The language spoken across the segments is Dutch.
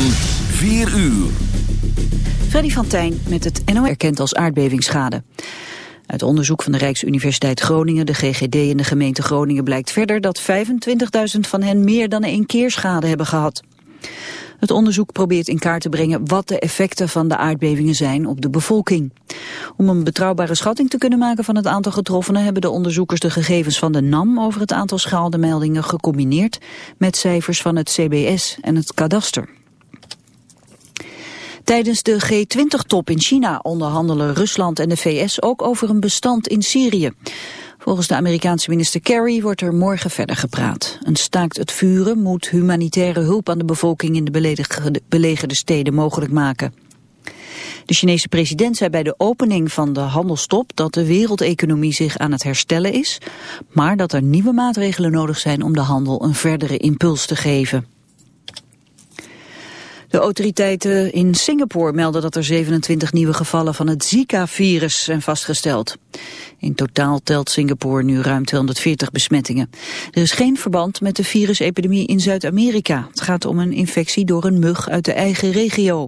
van 4 uur. Freddy van Tijn met het NO erkend als aardbevingsschade. Uit onderzoek van de Rijksuniversiteit Groningen, de GGD en de gemeente Groningen blijkt verder dat 25.000 van hen meer dan één keer schade hebben gehad. Het onderzoek probeert in kaart te brengen wat de effecten van de aardbevingen zijn op de bevolking. Om een betrouwbare schatting te kunnen maken van het aantal getroffenen hebben de onderzoekers de gegevens van de NAM over het aantal schaaldemeldingen gecombineerd met cijfers van het CBS en het kadaster. Tijdens de G20-top in China onderhandelen Rusland en de VS ook over een bestand in Syrië. Volgens de Amerikaanse minister Kerry wordt er morgen verder gepraat. Een staakt het vuren moet humanitaire hulp aan de bevolking in de belegerde steden mogelijk maken. De Chinese president zei bij de opening van de handelstop dat de wereldeconomie zich aan het herstellen is, maar dat er nieuwe maatregelen nodig zijn om de handel een verdere impuls te geven. De autoriteiten in Singapore melden dat er 27 nieuwe gevallen van het Zika-virus zijn vastgesteld. In totaal telt Singapore nu ruim 240 besmettingen. Er is geen verband met de virusepidemie in Zuid-Amerika. Het gaat om een infectie door een mug uit de eigen regio.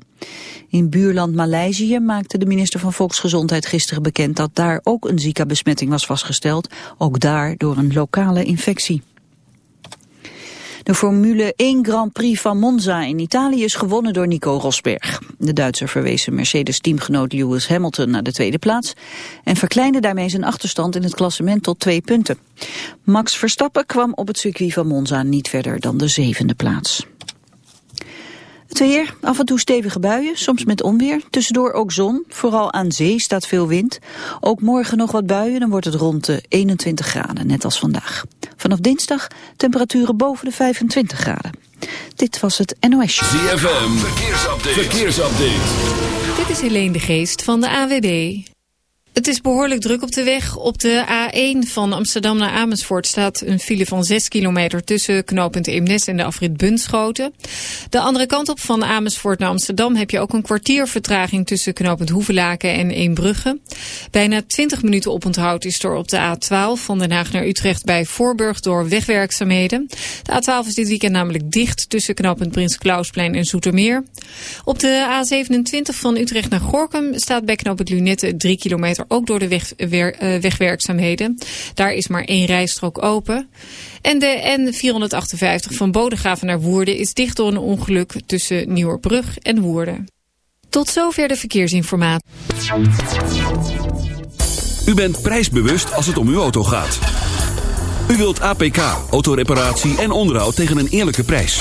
In buurland Maleisië maakte de minister van Volksgezondheid gisteren bekend dat daar ook een Zika-besmetting was vastgesteld. Ook daar door een lokale infectie. De Formule 1 Grand Prix van Monza in Italië is gewonnen door Nico Rosberg. De Duitser verwees Mercedes-teamgenoot Lewis Hamilton naar de tweede plaats... en verkleinde daarmee zijn achterstand in het klassement tot twee punten. Max Verstappen kwam op het circuit van Monza niet verder dan de zevende plaats. Het weer, af en toe stevige buien, soms met onweer. Tussendoor ook zon, vooral aan zee staat veel wind. Ook morgen nog wat buien, dan wordt het rond de 21 graden, net als vandaag. Vanaf dinsdag temperaturen boven de 25 graden. Dit was het NOS Show. ZFM, verkeersupdate. verkeersupdate. Dit is Helene de Geest van de AWB. Het is behoorlijk druk op de weg. Op de A1 van Amsterdam naar Amersfoort staat een file van 6 kilometer tussen knooppunt Eemnes en de afrit Bunschoten. De andere kant op van Amersfoort naar Amsterdam heb je ook een kwartier vertraging tussen knooppunt Hoevelaken en Eembrugge. Bijna 20 minuten oponthoud is er op de A12 van Den Haag naar Utrecht bij Voorburg door wegwerkzaamheden. De A12 is dit weekend namelijk dicht tussen knooppunt Prins Klausplein en Zoetermeer. Op de A27 van Utrecht naar Gorkum staat bij knooppunt Lunette 3 kilometer ook door de weg, eh, wegwerkzaamheden. Daar is maar één rijstrook open. En de N458 van Bodegraven naar Woerden is dicht door een ongeluk tussen Nieuwerbrug en Woerden. Tot zover de verkeersinformatie. U bent prijsbewust als het om uw auto gaat. U wilt APK, autoreparatie en onderhoud tegen een eerlijke prijs.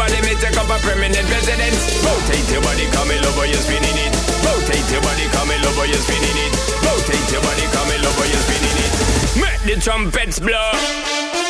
body, me take up a permanent residence. Rotate your body, come in over, you're spinning it. Rotate your body, come in over, you're spinning it. Rotate your body, come in over, you're spinning it. Make the trumpets blow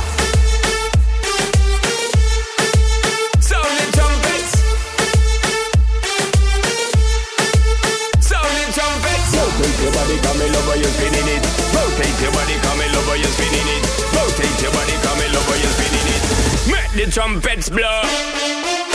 Your body, come you're spinning it. Rotate your body, come in over, you're spinning it. Make the trumpets blow.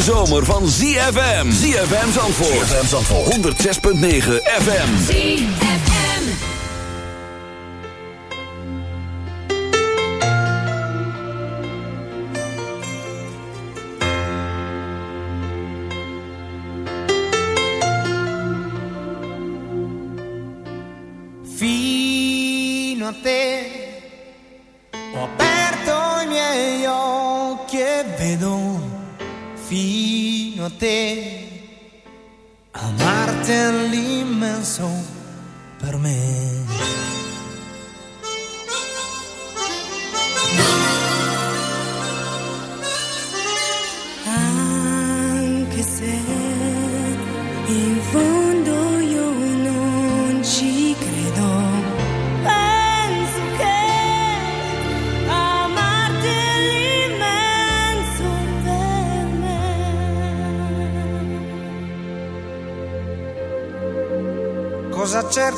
Hete zomer van ZFM. ZFM Zandvoort. ZFM Zandvoort. 106.9 FM. ZFM. Fino a te fino a te amarti è l'immenso per me.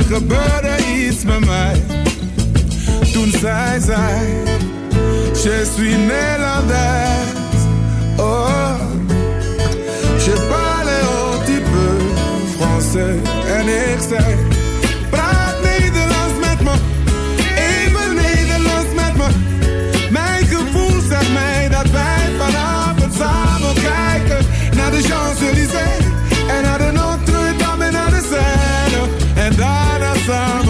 er gebeurde iets met mij. Toen zij je suis Nederlander. Oh, je parle un petit peu français. En ik zei, praat Nederlands met me. Even Nederlands met me. Mijn gevoel zegt mij dat wij vanavond samen kijken naar de Champs-Élysées. pasado.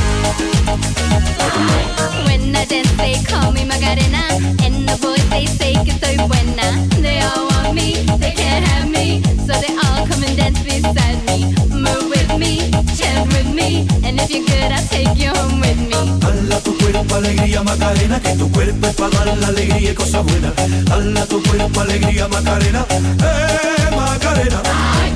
When I dance, they call me Macarena. And the boys, they say que soy buena. They all want me, they can't have me. So they all come and dance beside me. Move with me, chant with me. And if you're good, I'll take you home with me. Dala tu cuerpo alegría Macarena, que tu cuerpo es para dar la alegría y cosas buenas. Tu cuerpo alegría Macarena, eh Macarena.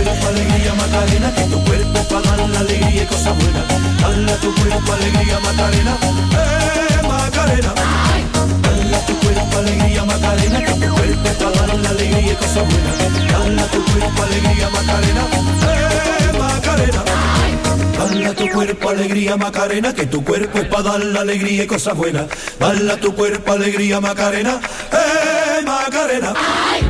Cuerpo alegría Macarena, que tu cuerpo para dar la alegría y cosas buenas. Dala tu cuerpo alegría Macarena, eh Macarena. Dala tu cuerpo alegría Macarena, que tu cuerpo para dar la alegría y cosas buenas. Dala tu cuerpo alegría Macarena, eh Macarena. Dala tu cuerpo alegría Macarena, que tu cuerpo es para dar la alegría y cosas buenas. Dala tu cuerpo alegría Macarena, eh Macarena. Lady,